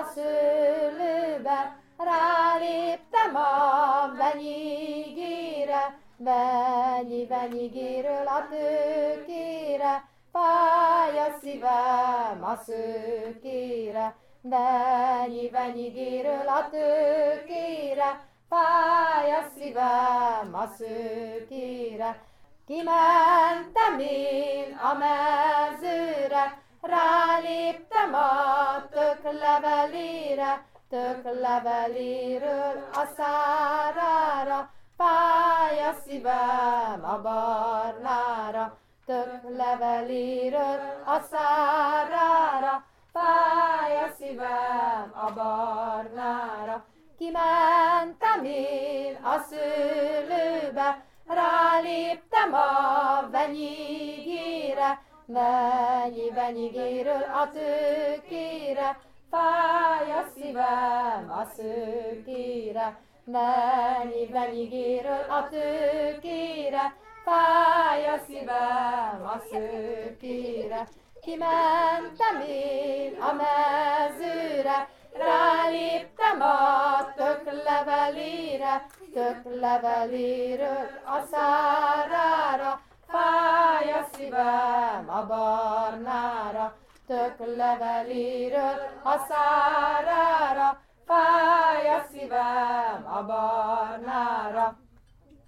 a szőlőbe, ráléptem a venyigére, venyi venyigéről a tőkére, fáj a szívem a szőkére, venyi venyigéről a tőkére, fáj a szívem a szőkére. Kimentem én a mezőre, ráléptem a levelére, tök leveléről a szárára, fáj a szívem a barnára, tök leveléről a szárára, fáj a szívem a barnára. Kimentem én a szőlőbe, ráléptem a venyigére, Venyi venyigéről a tőkére, fáj a szívem a szőkére. Venyi venyigéről a tőkére, fáj a szívem a szőkére. Kimentem én a mezőre, ráléptem a tök levelére, tök leveléről a szárára, fáj a szívem a barnára, tök leveléről a szárára, fáj a szívem a barnára.